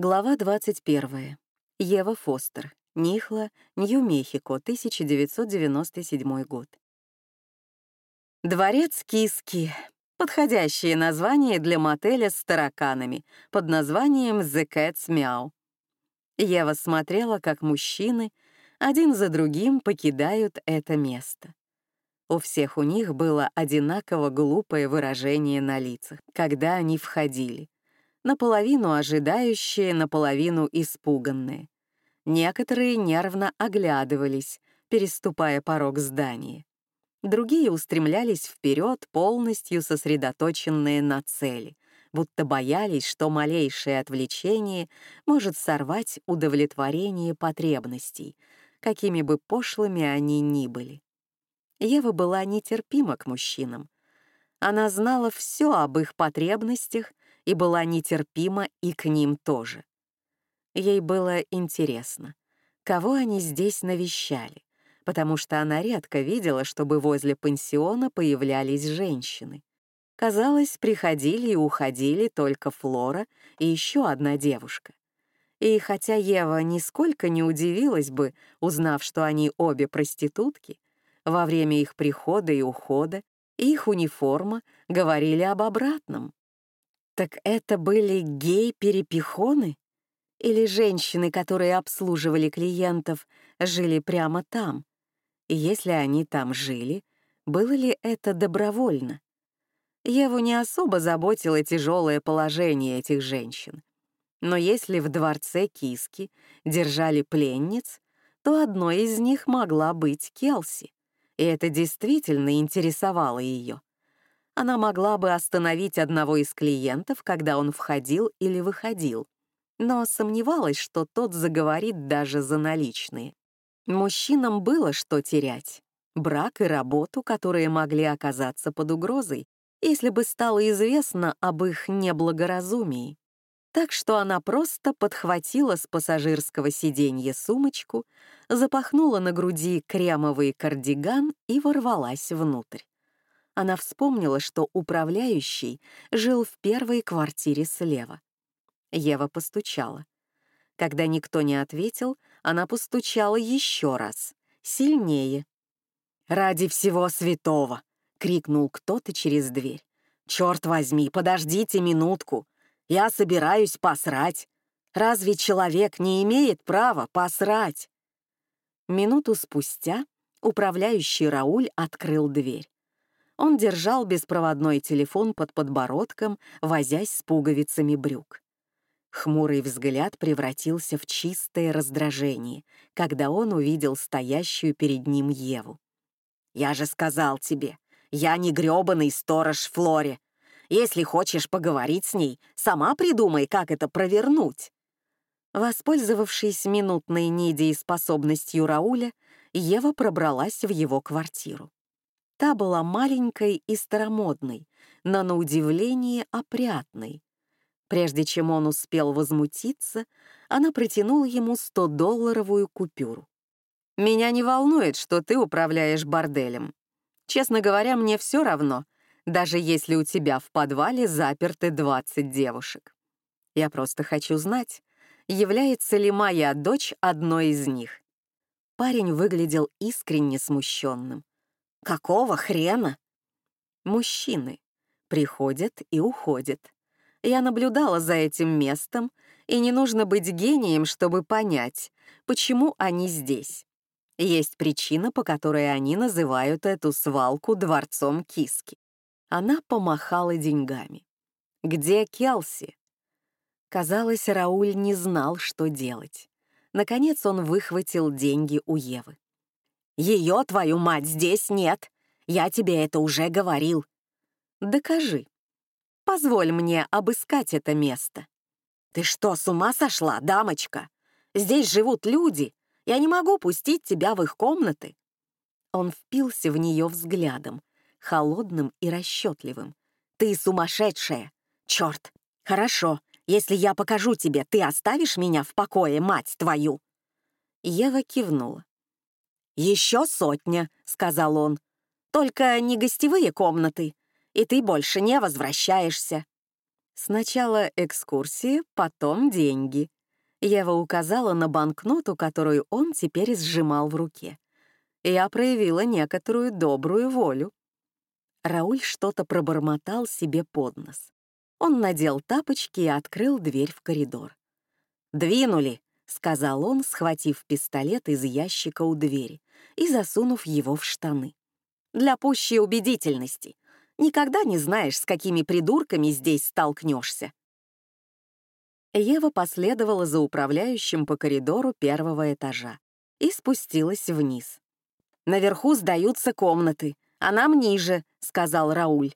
Глава 21. Ева Фостер. Нихла, Нью-Мехико, 1997 год. Дворец Киски. Подходящее название для мотеля с тараканами под названием The Cat's Meow. Ева смотрела, как мужчины один за другим покидают это место. У всех у них было одинаково глупое выражение на лицах, когда они входили. Наполовину ожидающие, наполовину испуганные. Некоторые нервно оглядывались, переступая порог здания. Другие устремлялись вперед, полностью сосредоточенные на цели, будто боялись, что малейшее отвлечение может сорвать удовлетворение потребностей, какими бы пошлыми они ни были. Ева была нетерпима к мужчинам. Она знала все об их потребностях и была нетерпима и к ним тоже. Ей было интересно, кого они здесь навещали, потому что она редко видела, чтобы возле пансиона появлялись женщины. Казалось, приходили и уходили только Флора и еще одна девушка. И хотя Ева нисколько не удивилась бы, узнав, что они обе проститутки, во время их прихода и ухода их униформа говорили об обратном. Так это были гей-перепихоны? Или женщины, которые обслуживали клиентов, жили прямо там? И если они там жили, было ли это добровольно? Еву не особо заботило тяжелое положение этих женщин. Но если в дворце Киски держали пленниц, то одной из них могла быть Келси, и это действительно интересовало ее. Она могла бы остановить одного из клиентов, когда он входил или выходил, но сомневалась, что тот заговорит даже за наличные. Мужчинам было что терять. Брак и работу, которые могли оказаться под угрозой, если бы стало известно об их неблагоразумии так что она просто подхватила с пассажирского сиденья сумочку, запахнула на груди кремовый кардиган и ворвалась внутрь. Она вспомнила, что управляющий жил в первой квартире слева. Ева постучала. Когда никто не ответил, она постучала еще раз, сильнее. «Ради всего святого!» — крикнул кто-то через дверь. «Черт возьми, подождите минутку! Я собираюсь посрать. Разве человек не имеет права посрать? Минуту спустя управляющий Рауль открыл дверь. Он держал беспроводной телефон под подбородком, возясь с пуговицами брюк. Хмурый взгляд превратился в чистое раздражение, когда он увидел стоящую перед ним Еву. «Я же сказал тебе, я не грёбаный сторож Флоре. Если хочешь поговорить с ней, сама придумай, как это провернуть». Воспользовавшись минутной недееспособностью Рауля, Ева пробралась в его квартиру. Та была маленькой и старомодной, но на удивление опрятной. Прежде чем он успел возмутиться, она протянула ему 100-долларовую купюру. «Меня не волнует, что ты управляешь борделем. Честно говоря, мне все равно, даже если у тебя в подвале заперты 20 девушек. Я просто хочу знать, является ли моя дочь одной из них. Парень выглядел искренне смущенным. Какого хрена? Мужчины приходят и уходят. Я наблюдала за этим местом, и не нужно быть гением, чтобы понять, почему они здесь. Есть причина, по которой они называют эту свалку дворцом киски. Она помахала деньгами. «Где Келси?» Казалось, Рауль не знал, что делать. Наконец он выхватил деньги у Евы. «Ее, твою мать, здесь нет! Я тебе это уже говорил!» «Докажи. Позволь мне обыскать это место». «Ты что, с ума сошла, дамочка? Здесь живут люди. Я не могу пустить тебя в их комнаты». Он впился в нее взглядом, холодным и расчетливым. «Ты сумасшедшая! Черт! Хорошо, если я покажу тебе, ты оставишь меня в покое, мать твою!» Ева кивнула. «Еще сотня», — сказал он. «Только не гостевые комнаты, и ты больше не возвращаешься». Сначала экскурсии, потом деньги. Ева указала на банкноту, которую он теперь сжимал в руке. Я проявила некоторую добрую волю. Рауль что-то пробормотал себе под нос. Он надел тапочки и открыл дверь в коридор. «Двинули», — сказал он, схватив пистолет из ящика у двери и засунув его в штаны. «Для пущей убедительности. Никогда не знаешь, с какими придурками здесь столкнешься». Ева последовала за управляющим по коридору первого этажа и спустилась вниз. «Наверху сдаются комнаты, а нам ниже», — сказал Рауль.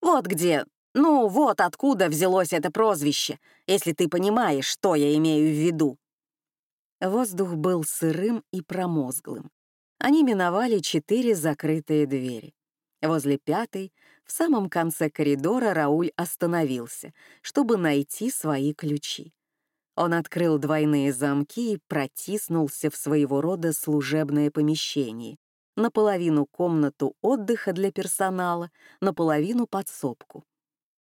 «Вот где, ну вот откуда взялось это прозвище, если ты понимаешь, что я имею в виду». Воздух был сырым и промозглым. Они миновали четыре закрытые двери. Возле пятой, в самом конце коридора, Рауль остановился, чтобы найти свои ключи. Он открыл двойные замки и протиснулся в своего рода служебное помещение, наполовину комнату отдыха для персонала, наполовину подсобку.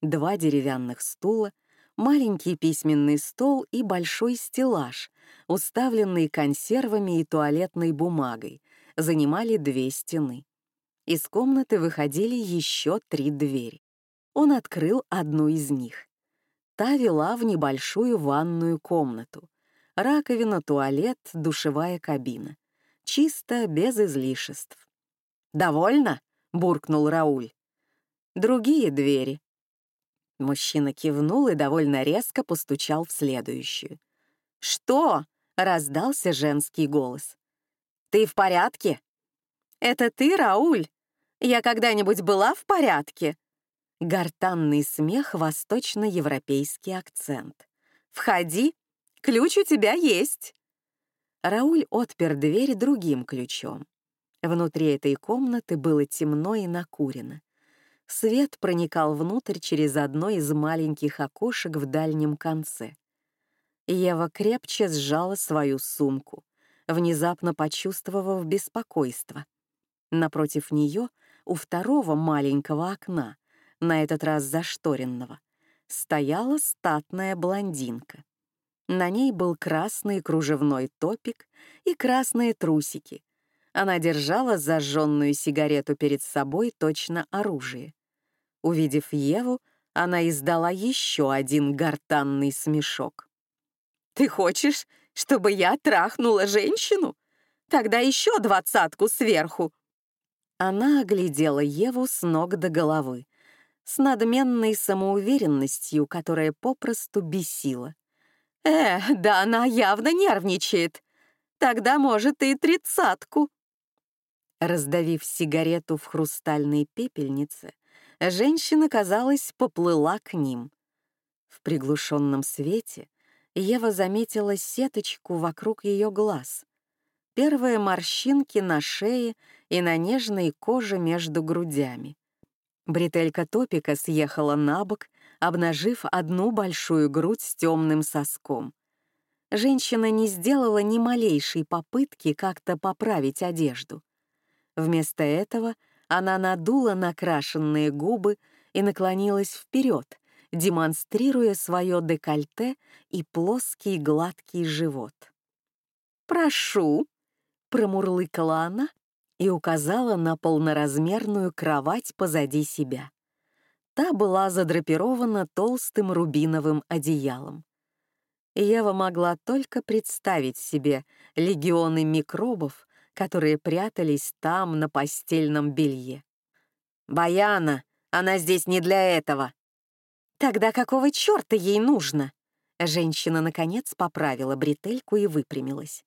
Два деревянных стула, маленький письменный стол и большой стеллаж, уставленный консервами и туалетной бумагой, занимали две стены. Из комнаты выходили еще три двери. Он открыл одну из них. Та вела в небольшую ванную комнату. Раковина, туалет, душевая кабина чисто, без излишеств. «Довольно?» — буркнул Рауль. «Другие двери». Мужчина кивнул и довольно резко постучал в следующую. «Что?» — раздался женский голос. «Ты в порядке?» «Это ты, Рауль? Я когда-нибудь была в порядке?» Гортанный смех, восточноевропейский акцент. «Входи, ключ у тебя есть». Рауль отпер дверь другим ключом. Внутри этой комнаты было темно и накурено. Свет проникал внутрь через одно из маленьких окошек в дальнем конце. Ева крепче сжала свою сумку, внезапно почувствовав беспокойство. Напротив нее, у второго маленького окна, на этот раз зашторенного, стояла статная блондинка. На ней был красный кружевной топик и красные трусики. Она держала зажженную сигарету перед собой точно оружие. Увидев Еву, она издала еще один гортанный смешок. «Ты хочешь, чтобы я трахнула женщину? Тогда еще двадцатку сверху!» Она оглядела Еву с ног до головы, с надменной самоуверенностью, которая попросту бесила. «Э, да она явно нервничает. Тогда, может, и тридцатку». Раздавив сигарету в хрустальной пепельнице, женщина, казалось, поплыла к ним. В приглушенном свете Ева заметила сеточку вокруг ее глаз, первые морщинки на шее и на нежной коже между грудями. Бретелька топика съехала на бок, обнажив одну большую грудь с темным соском. Женщина не сделала ни малейшей попытки как-то поправить одежду. Вместо этого она надула накрашенные губы и наклонилась вперед, демонстрируя свое декольте и плоский гладкий живот. «Прошу», — промурлыкала она и указала на полноразмерную кровать позади себя. Та была задрапирована толстым рубиновым одеялом. Ева могла только представить себе легионы микробов, которые прятались там, на постельном белье. «Баяна, она здесь не для этого!» «Тогда какого черта ей нужно?» Женщина, наконец, поправила бретельку и выпрямилась.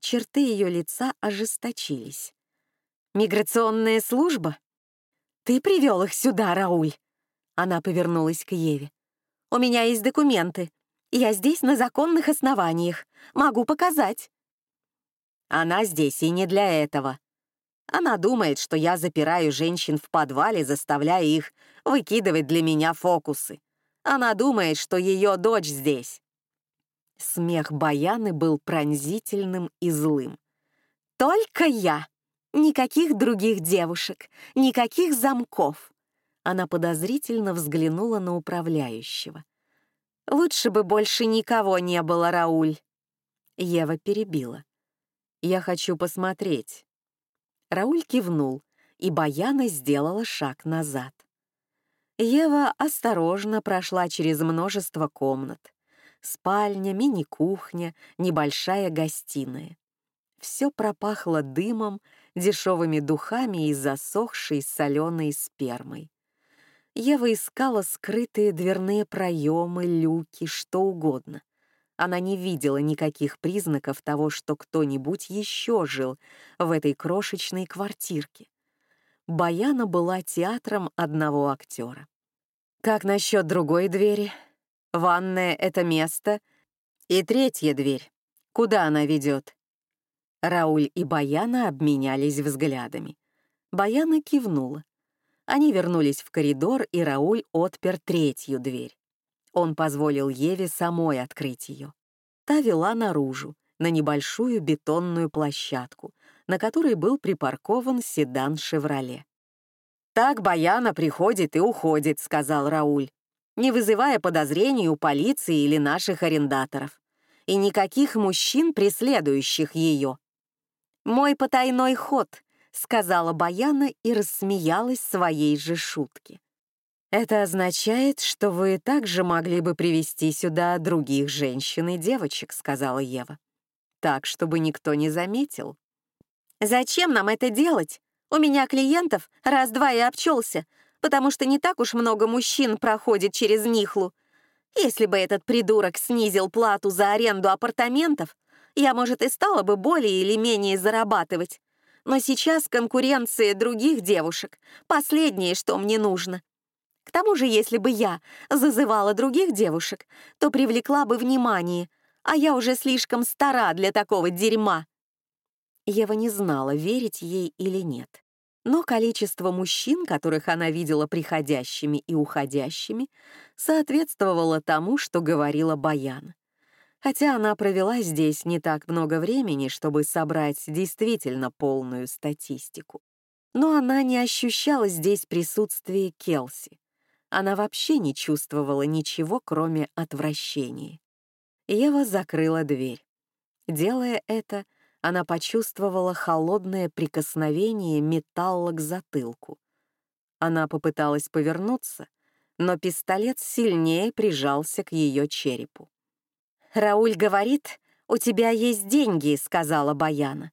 Черты ее лица ожесточились. Миграционная служба? Ты привел их сюда, Рауль. Она повернулась к Еве. У меня есть документы. Я здесь на законных основаниях. Могу показать. Она здесь и не для этого. Она думает, что я запираю женщин в подвале, заставляя их выкидывать для меня фокусы. Она думает, что ее дочь здесь. Смех Баяны был пронзительным и злым. «Только я!» Никаких других девушек, никаких замков. Она подозрительно взглянула на управляющего. «Лучше бы больше никого не было, Рауль». Ева перебила. «Я хочу посмотреть». Рауль кивнул, и Баяна сделала шаг назад. Ева осторожно прошла через множество комнат. Спальня, мини-кухня, небольшая гостиная. Все пропахло дымом, дешевыми духами и засохшей соленой спермой. Ева искала скрытые дверные проемы, люки, что угодно. Она не видела никаких признаков того, что кто-нибудь еще жил в этой крошечной квартирке. Баяна была театром одного актера. Как насчет другой двери? Ванная — это место. И третья дверь. Куда она ведет? Рауль и Баяна обменялись взглядами. Баяна кивнула. Они вернулись в коридор, и Рауль отпер третью дверь. Он позволил Еве самой открыть ее. Та вела наружу, на небольшую бетонную площадку, на которой был припаркован седан «Шевроле». «Так Баяна приходит и уходит», — сказал Рауль, не вызывая подозрений у полиции или наших арендаторов. И никаких мужчин, преследующих ее. «Мой потайной ход», — сказала Баяна и рассмеялась своей же шутке. «Это означает, что вы также могли бы привести сюда других женщин и девочек», — сказала Ева. «Так, чтобы никто не заметил». «Зачем нам это делать?» У меня клиентов раз-два и обчелся, потому что не так уж много мужчин проходит через Нихлу. Если бы этот придурок снизил плату за аренду апартаментов, я, может, и стала бы более или менее зарабатывать. Но сейчас конкуренция других девушек — последнее, что мне нужно. К тому же, если бы я зазывала других девушек, то привлекла бы внимание, а я уже слишком стара для такого дерьма. Ева не знала, верить ей или нет. Но количество мужчин, которых она видела приходящими и уходящими, соответствовало тому, что говорила Баян. Хотя она провела здесь не так много времени, чтобы собрать действительно полную статистику. Но она не ощущала здесь присутствие Келси. Она вообще не чувствовала ничего, кроме отвращения. Ева закрыла дверь. Делая это, она почувствовала холодное прикосновение металла к затылку. Она попыталась повернуться, но пистолет сильнее прижался к ее черепу. «Рауль говорит, у тебя есть деньги», — сказала Баяна.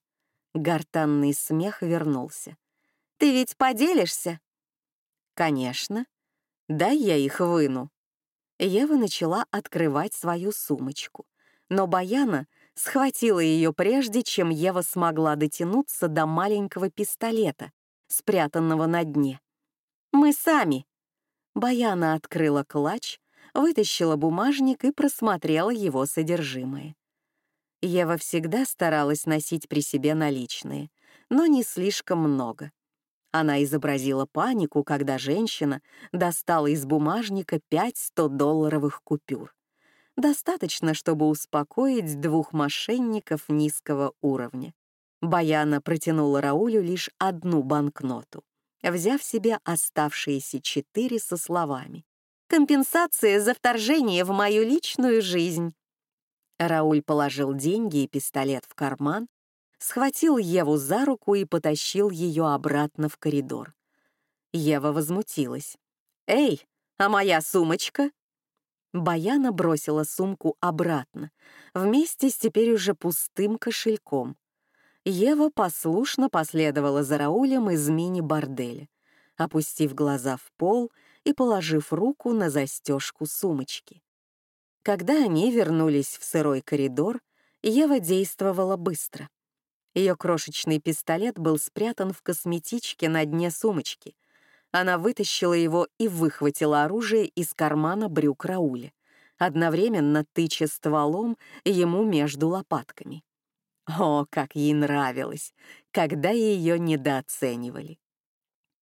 Гортанный смех вернулся. «Ты ведь поделишься?» «Конечно. Дай я их выну». Ева начала открывать свою сумочку, но Баяна схватила ее прежде, чем Ева смогла дотянуться до маленького пистолета, спрятанного на дне. «Мы сами!» Баяна открыла клатч, вытащила бумажник и просмотрела его содержимое. Ева всегда старалась носить при себе наличные, но не слишком много. Она изобразила панику, когда женщина достала из бумажника пять 100-долларовых купюр. Достаточно, чтобы успокоить двух мошенников низкого уровня. Баяна протянула Раулю лишь одну банкноту, взяв себе оставшиеся четыре со словами. «Компенсация за вторжение в мою личную жизнь». Рауль положил деньги и пистолет в карман, схватил Еву за руку и потащил ее обратно в коридор. Ева возмутилась. «Эй, а моя сумочка?» Баяна бросила сумку обратно, вместе с теперь уже пустым кошельком. Ева послушно последовала за Раулем из мини-борделя, опустив глаза в пол и положив руку на застежку сумочки. Когда они вернулись в сырой коридор, Ева действовала быстро. Ее крошечный пистолет был спрятан в косметичке на дне сумочки — она вытащила его и выхватила оружие из кармана брюк Рауля, одновременно тыча стволом ему между лопатками. О, как ей нравилось, когда ее недооценивали.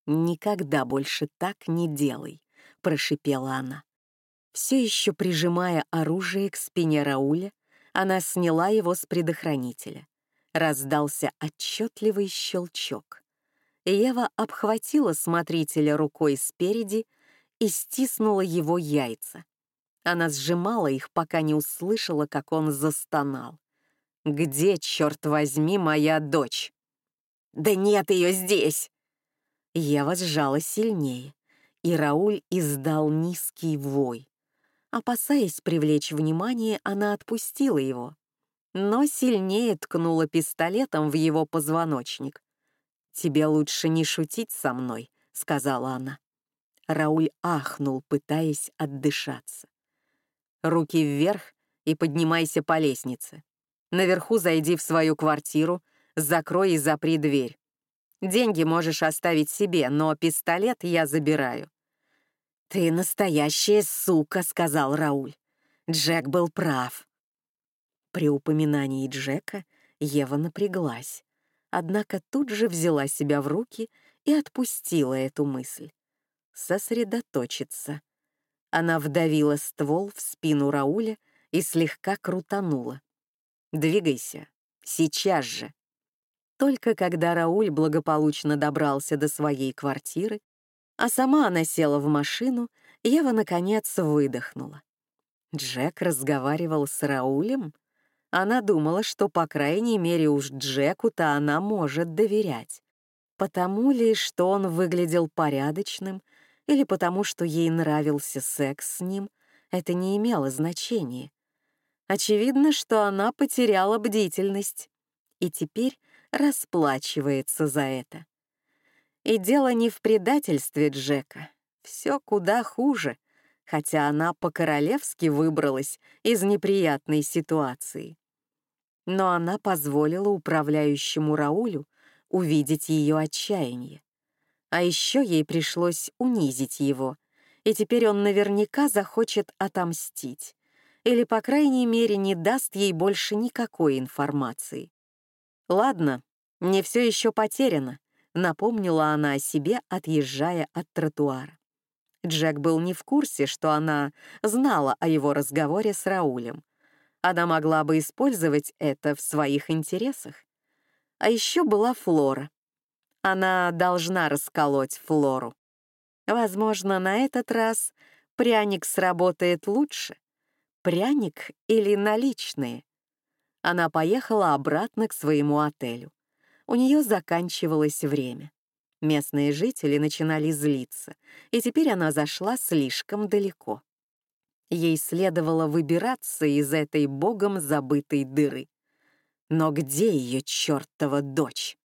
«Никогда больше так не делай», — прошипела она. Все еще прижимая оружие к спине Рауля, она сняла его с предохранителя. Раздался отчетливый щелчок. Ева обхватила смотрителя рукой спереди и стиснула его яйца. Она сжимала их, пока не услышала, как он застонал. «Где, черт возьми, моя дочь?» «Да нет ее здесь!» Ева сжала сильнее, и Рауль издал низкий вой. Опасаясь привлечь внимание, она отпустила его, но сильнее ткнула пистолетом в его позвоночник. «Тебе лучше не шутить со мной», — сказала она. Рауль ахнул, пытаясь отдышаться. «Руки вверх и поднимайся по лестнице. Наверху зайди в свою квартиру, закрой и запри дверь. Деньги можешь оставить себе, но пистолет я забираю». «Ты настоящая сука», — сказал Рауль. Джек был прав. При упоминании Джека Ева напряглась однако тут же взяла себя в руки и отпустила эту мысль. Сосредоточиться. Она вдавила ствол в спину Рауля и слегка крутанула. «Двигайся. Сейчас же». Только когда Рауль благополучно добрался до своей квартиры, а сама она села в машину, Ева, наконец, выдохнула. Джек разговаривал с Раулем? Она думала, что, по крайней мере, уж Джеку-то она может доверять. Потому ли, что он выглядел порядочным, или потому, что ей нравился секс с ним, это не имело значения. Очевидно, что она потеряла бдительность и теперь расплачивается за это. И дело не в предательстве Джека. Все куда хуже, хотя она по-королевски выбралась из неприятной ситуации. Но она позволила управляющему Раулю увидеть ее отчаяние. А еще ей пришлось унизить его, и теперь он наверняка захочет отомстить, или, по крайней мере, не даст ей больше никакой информации. «Ладно, не все еще потеряно», — напомнила она о себе, отъезжая от тротуара. Джек был не в курсе, что она знала о его разговоре с Раулем. Она могла бы использовать это в своих интересах. А еще была Флора. Она должна расколоть Флору. Возможно, на этот раз пряник сработает лучше. Пряник или наличные. Она поехала обратно к своему отелю. У нее заканчивалось время. Местные жители начинали злиться, и теперь она зашла слишком далеко. Ей следовало выбираться из этой богом забытой дыры. Но где ее чертова дочь?